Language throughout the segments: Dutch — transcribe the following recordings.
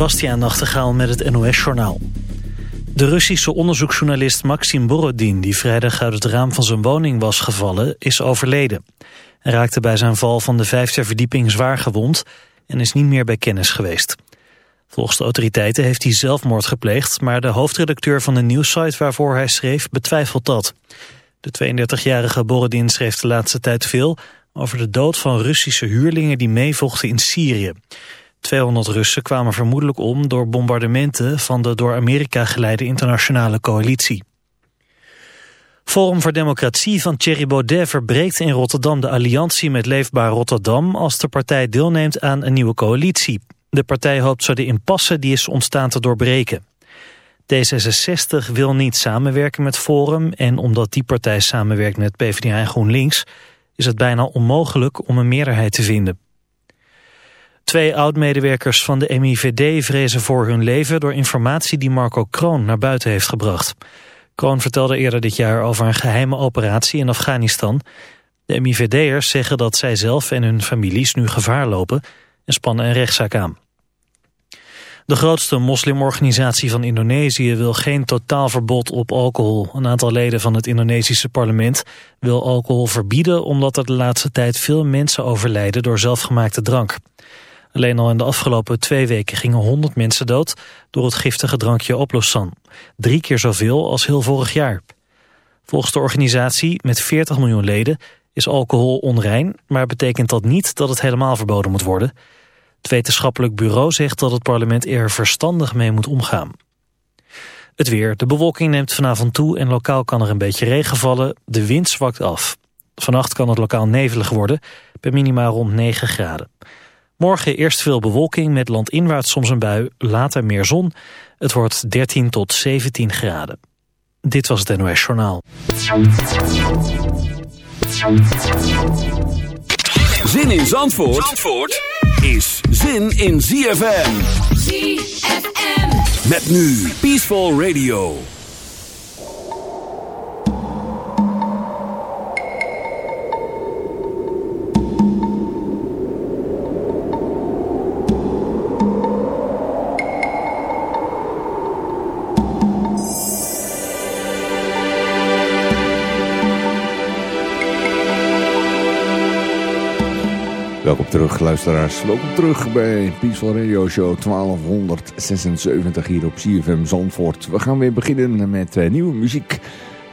Bastiaan Nachtegaal met het NOS-journaal. De Russische onderzoeksjournalist Maxim Borodin... die vrijdag uit het raam van zijn woning was gevallen, is overleden. Hij raakte bij zijn val van de vijfde verdieping zwaar gewond... en is niet meer bij kennis geweest. Volgens de autoriteiten heeft hij zelfmoord gepleegd... maar de hoofdredacteur van de nieuwssite waarvoor hij schreef betwijfelt dat. De 32-jarige Borodin schreef de laatste tijd veel... over de dood van Russische huurlingen die meevochten in Syrië... 200 Russen kwamen vermoedelijk om door bombardementen van de door Amerika geleide internationale coalitie. Forum voor Democratie van Thierry Baudet verbreekt in Rotterdam de alliantie met Leefbaar Rotterdam als de partij deelneemt aan een nieuwe coalitie. De partij hoopt zo de impasse die is ontstaan te doorbreken. D66 wil niet samenwerken met Forum en omdat die partij samenwerkt met PvdA en GroenLinks is het bijna onmogelijk om een meerderheid te vinden. Twee oud-medewerkers van de MIVD vrezen voor hun leven... door informatie die Marco Kroon naar buiten heeft gebracht. Kroon vertelde eerder dit jaar over een geheime operatie in Afghanistan. De MIVD'ers zeggen dat zij zelf en hun families nu gevaar lopen... en spannen een rechtszaak aan. De grootste moslimorganisatie van Indonesië wil geen totaalverbod op alcohol. Een aantal leden van het Indonesische parlement wil alcohol verbieden... omdat er de laatste tijd veel mensen overlijden door zelfgemaakte drank. Alleen al in de afgelopen twee weken gingen 100 mensen dood door het giftige drankje Oplosan. Drie keer zoveel als heel vorig jaar. Volgens de organisatie met 40 miljoen leden is alcohol onrein, maar betekent dat niet dat het helemaal verboden moet worden. Het wetenschappelijk bureau zegt dat het parlement er verstandig mee moet omgaan. Het weer. De bewolking neemt vanavond toe en lokaal kan er een beetje regen vallen. De wind zwakt af. Vannacht kan het lokaal nevelig worden, bij minima rond 9 graden. Morgen eerst veel bewolking met landinwaarts soms een bui, later meer zon. Het wordt 13 tot 17 graden. Dit was het NOS Journaal. Zin in Zandvoort, Zandvoort is zin in ZFM. ZFM. Met nu Peaceful Radio. Welkom terug, luisteraars. Welkom terug bij Peaceful Radio Show 1276 hier op CFM Zandvoort. We gaan weer beginnen met uh, nieuwe muziek.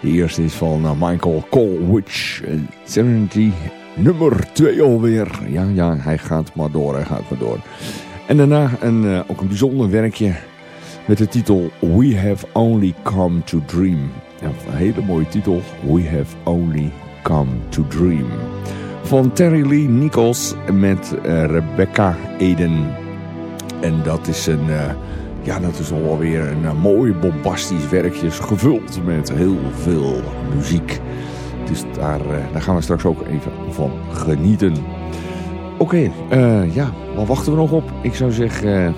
De eerste is van uh, Michael Colwich, uh, Serenity, nummer 2 alweer. Ja, ja, hij gaat maar door, hij gaat maar door. En daarna een, ook een bijzonder werkje met de titel We Have Only Come to Dream. Ja, een hele mooie titel, We Have Only Come to Dream van Terry Lee Nichols met uh, Rebecca Eden. En dat is een, uh, ja, dat is alweer een uh, mooi bombastisch werkje, gevuld met heel veel muziek. Dus daar, daar gaan we straks ook even van genieten. Oké, ja, wat wachten we nog op? Ik zou zeggen,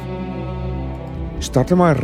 start er maar.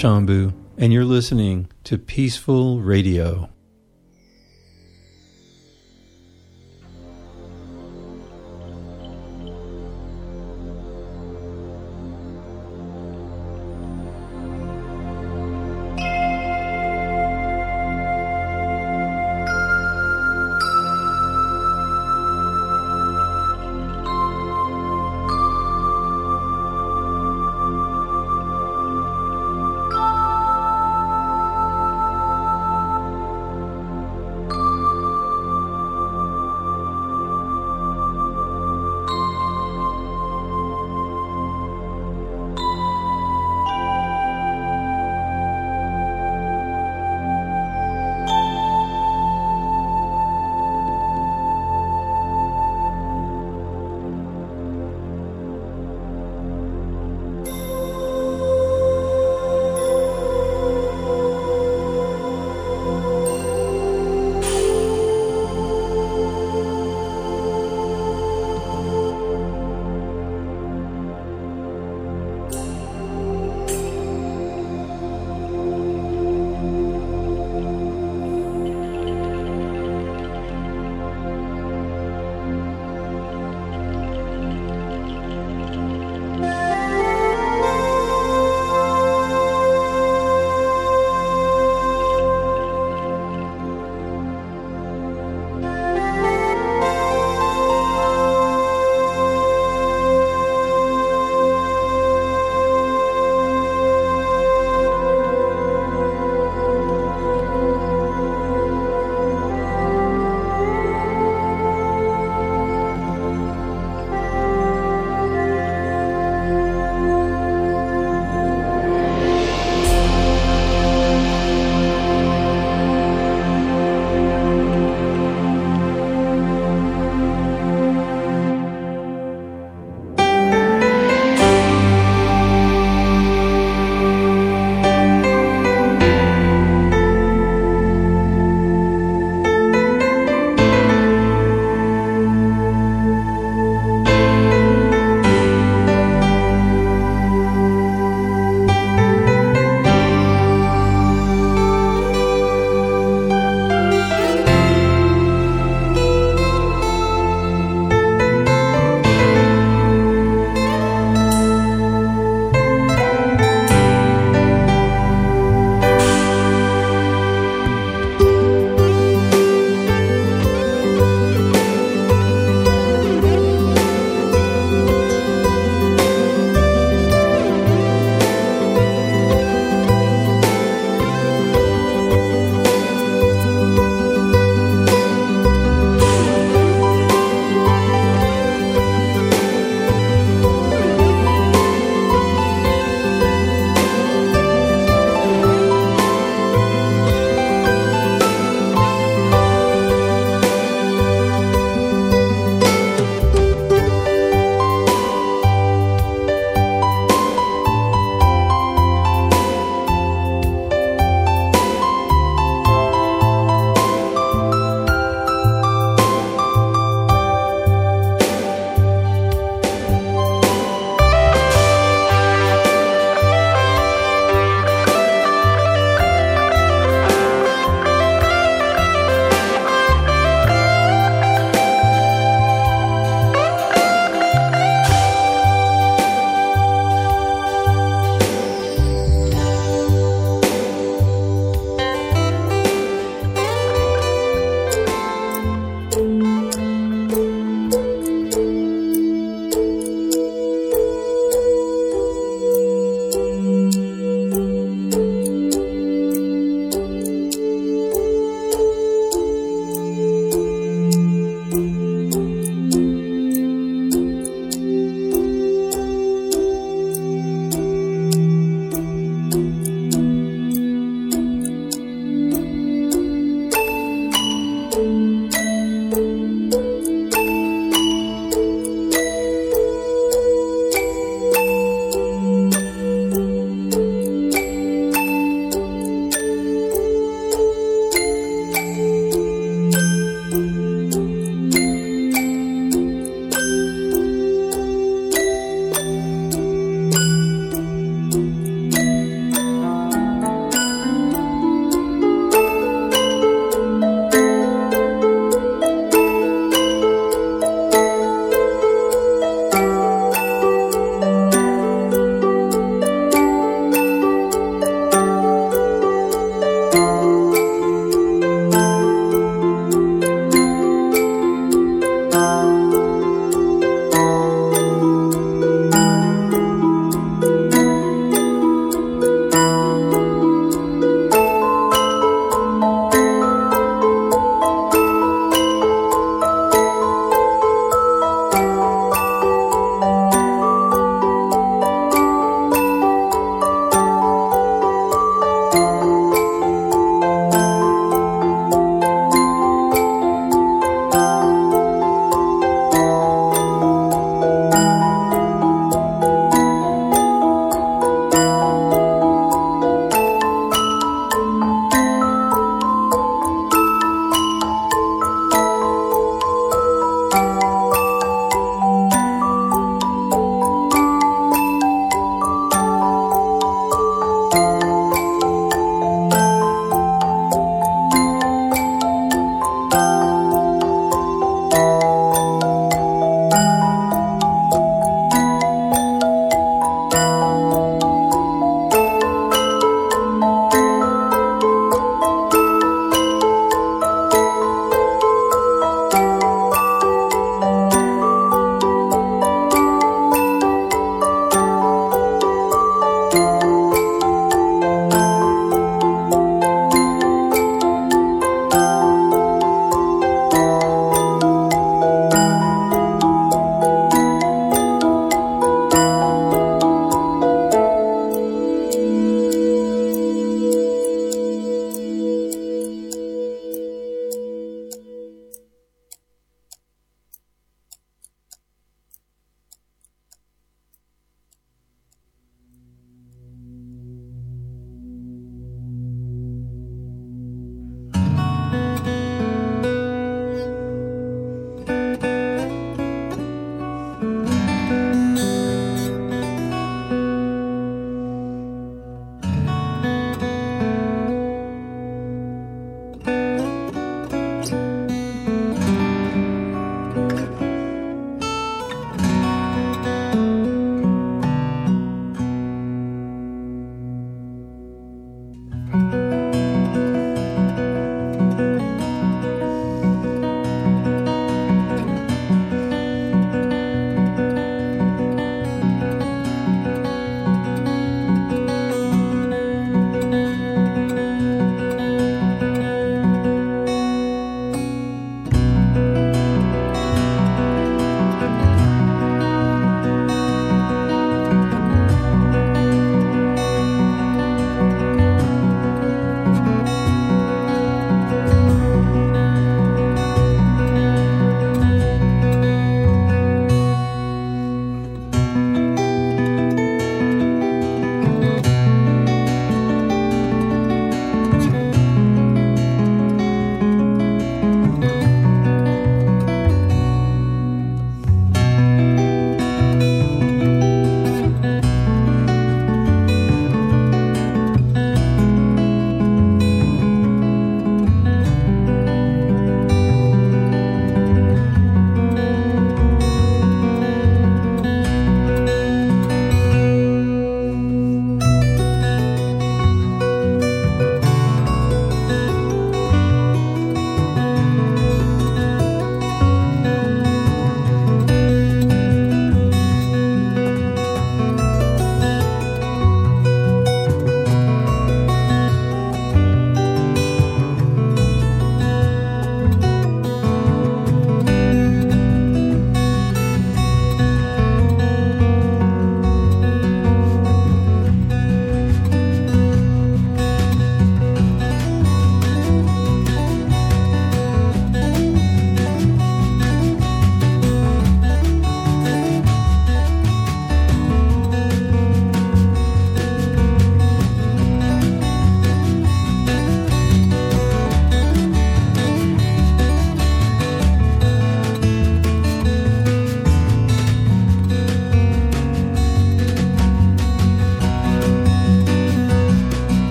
Shambu, and you're listening to Peaceful Radio.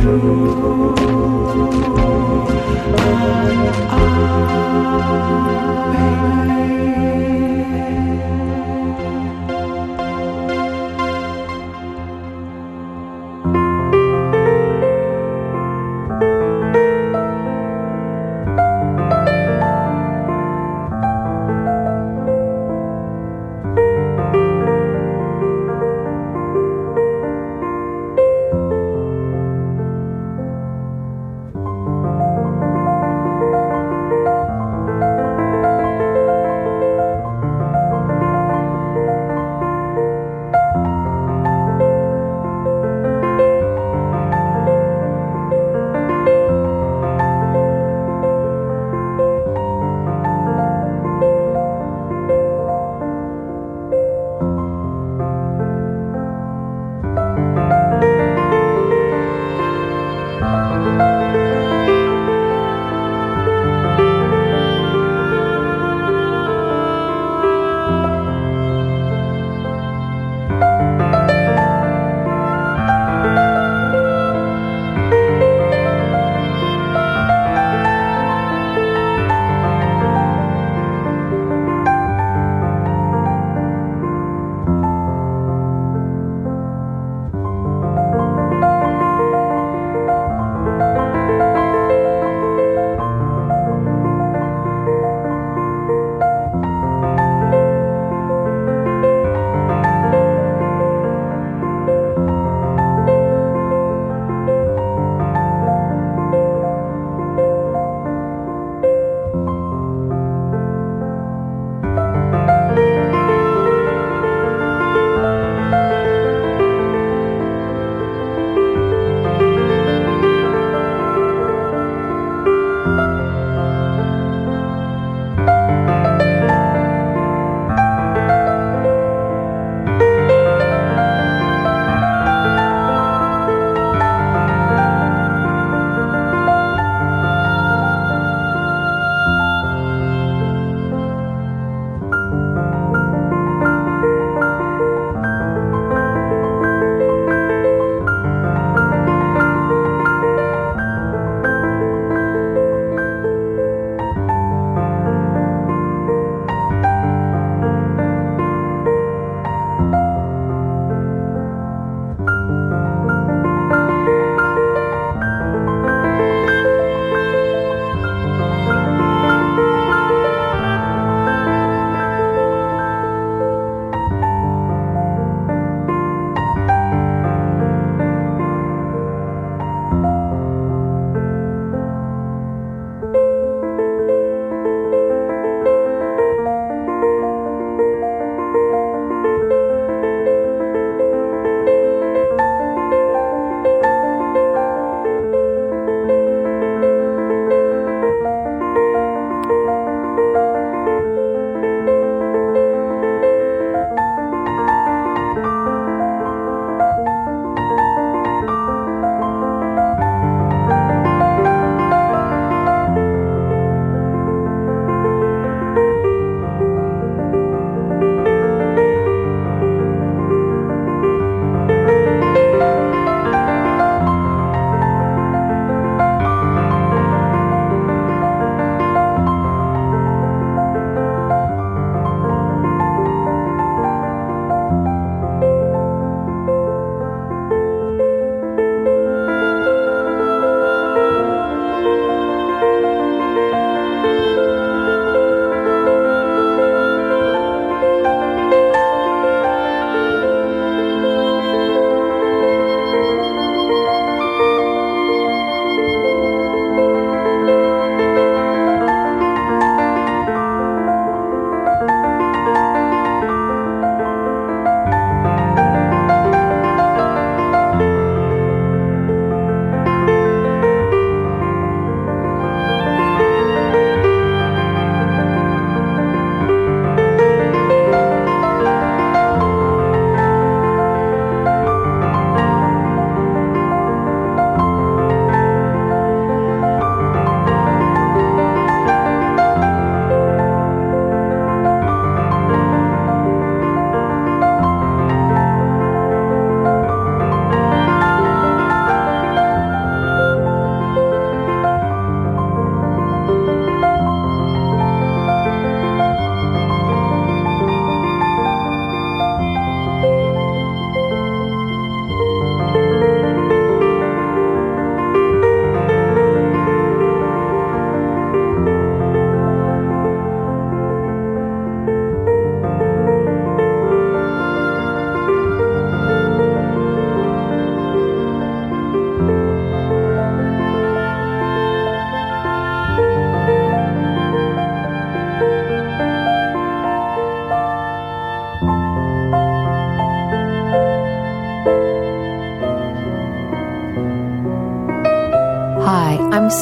you.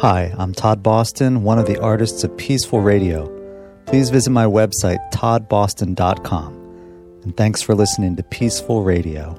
Hi, I'm Todd Boston, one of the artists of Peaceful Radio. Please visit my website, toddboston.com. And thanks for listening to Peaceful Radio.